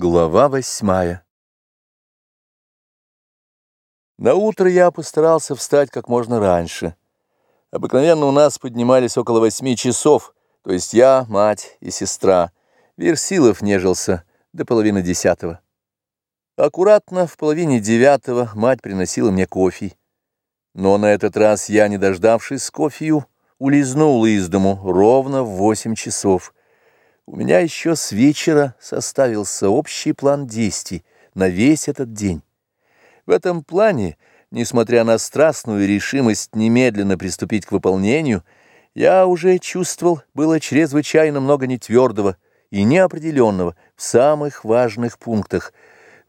Глава восьмая На утро я постарался встать как можно раньше. Обыкновенно у нас поднимались около восьми часов, то есть я, мать и сестра. Версилов нежился до половины десятого. Аккуратно в половине девятого мать приносила мне кофе. Но на этот раз я, не дождавшись кофею, улизнул из дому ровно в восемь часов — у меня еще с вечера составился общий план действий на весь этот день. В этом плане, несмотря на страстную решимость немедленно приступить к выполнению, я уже чувствовал, было чрезвычайно много нетвердого и неопределенного в самых важных пунктах.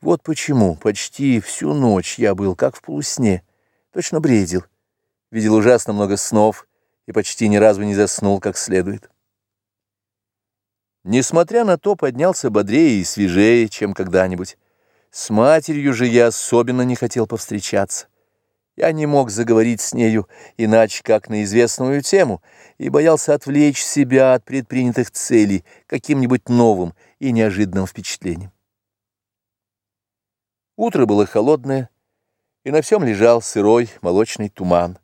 Вот почему почти всю ночь я был как в полусне, точно бредил, видел ужасно много снов и почти ни разу не заснул как следует. Несмотря на то, поднялся бодрее и свежее, чем когда-нибудь. С матерью же я особенно не хотел повстречаться. Я не мог заговорить с нею иначе, как на известную тему, и боялся отвлечь себя от предпринятых целей каким-нибудь новым и неожиданным впечатлением. Утро было холодное, и на всем лежал сырой молочный туман.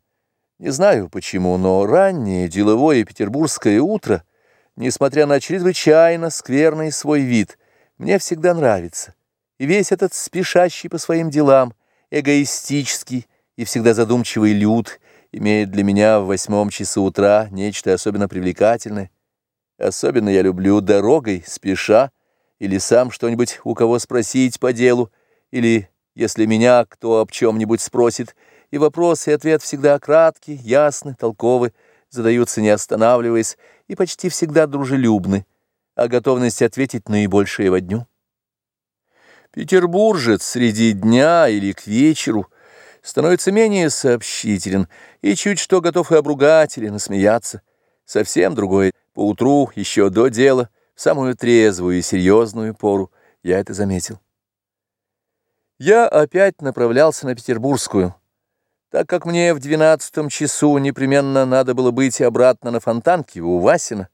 Не знаю почему, но раннее деловое петербургское утро — несмотря на чрезвычайно скверный свой вид, мне всегда нравится. И весь этот спешащий по своим делам, эгоистический и всегда задумчивый люд имеет для меня в восьмом часу утра нечто особенно привлекательное. Особенно я люблю дорогой, спеша, или сам что-нибудь у кого спросить по делу, или, если меня кто об чем-нибудь спросит, и вопрос и ответ всегда краткий, ясный, толковый, задаются не останавливаясь и почти всегда дружелюбны, а готовность ответить наибольшее во дню. Петербуржец среди дня или к вечеру становится менее сообщителен и чуть что готов и обругать или насмеяться. Совсем другое поутру, еще до дела, в самую трезвую и серьезную пору, я это заметил. Я опять направлялся на Петербургскую, так как мне в двенадцатом часу непременно надо было быть обратно на Фонтанке у Васина,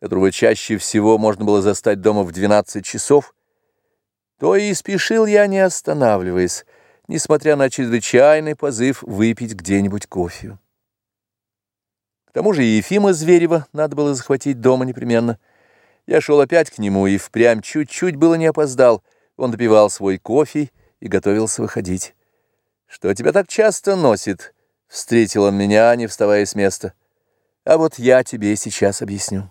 которого чаще всего можно было застать дома в двенадцать часов, то и спешил я, не останавливаясь, несмотря на чрезвычайный позыв выпить где-нибудь кофе. К тому же и Ефима Зверева надо было захватить дома непременно. Я шел опять к нему и впрямь чуть-чуть было не опоздал. Он допивал свой кофе и готовился выходить. «Что тебя так часто носит?» — встретил он меня, не вставая с места. «А вот я тебе сейчас объясню».